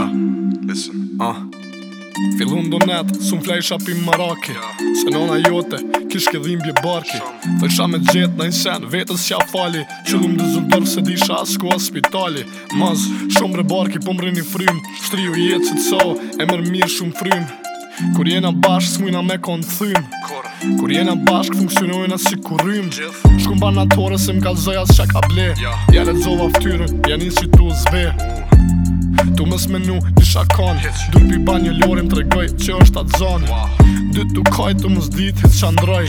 Yeah, listen, uh Fillu në donet, su në flej shapi më maraki yeah. Se nona jote, kish ke dhimbje barki Dhe kësha me gjithë në insen, vetës qa fali Qëllu do dëzullëdorë se di isha asku a spitali Maz, shumë re barki, po më rini frym Shtriu jetë so, e mërë mirë shumë frym Kur jena bashk, s'mujna me konë thym Kur jena bashk, funksionojna si kurim Shkum banatore se m'kallzoj asë qa ka ble yeah. Ja le zova ftyrën, ja nisë që tu Tu mës menu një shakon Dur pi ba një lorim të regoj që është atë zonë wow. Dy tu kaj tu mës dit hitë shandroj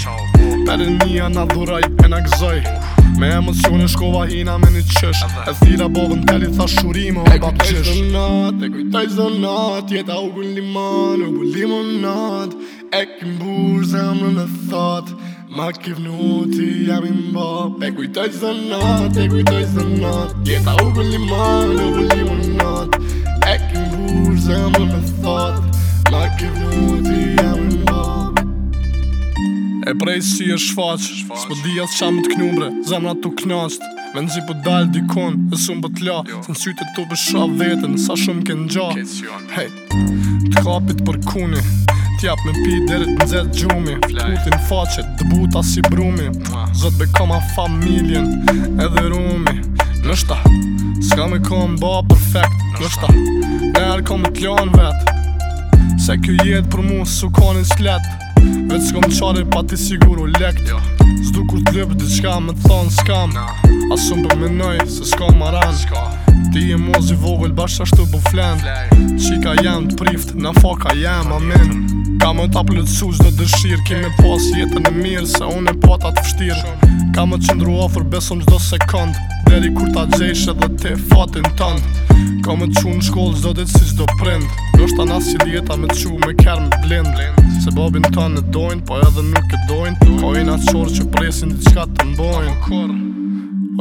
Pere nia na dhuraj e na gëzoj Me emocione shkova hina me një qësh E thira bovën të li tha o bab E kujtaj zonat, e kujtaj zonat Jeta u gull liman, u gull limonat E kim burë zemrën e thot Ma kiv nuti jam im E kujtaj zonat, e kujtaj zonat Jeta u gull liman, u gull mur zemrë me thot Like ke mu jam i ma E prej si e shfaq Spo di atë qa më të Zemrë atë t'u knast me zi po dal dikon E sun po t'la jo. Sen sy të t'u pësha vetën Sa shumë ke n'gja hey, T'kapit për kuni Tjap me pi derit në zetë gjumi Putin faqet, dëbuta si brumi Zot be familjen Edhe rumi Nështa, s'ka me kom ba perfect kjo është Erë kom të vet Se kjo jetë për mu së konin s'klet Vecë kom të pa ti sigur u lekt Zdu jo. kur të lëbë diqka me të thonë s'kam no. për më se s'ko më Ti e mozi vogël bashkë ashtu të bëflen Qika jam të prift, na foka jam amin Ka më të apëllëtsu zdo dëshirë Kime pas jetën e mirë se unë e pota të fështirë Ka më të qëndru ofër besëm qdo sekundë Deri kur ta gjejshë edhe te fatin tëndë Ka me qu në shkollë zdo ditë si zdo prind Në është anas që djeta me qu me kërë me blind Se babin ta në dojnë, po edhe nuk e dojnë Ka po i nga qorë që presin të qka të mbojnë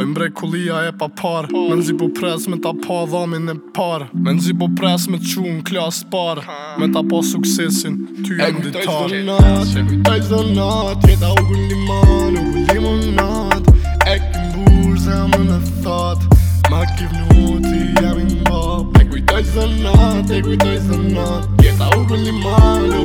Oj mbre kulia e pa par Me nëzi po pres me ta pa dhamin e par Me nëzi po pres me qu në klas par Me ta pa suksesin ty e më ditar E kujtaj zdo nat, e kujtaj zdo nat Jeta u limon, u limonat E kim zemën e thot Ma kiv në uti e kujtoj zëna, te kujtoj zëna u bëllimane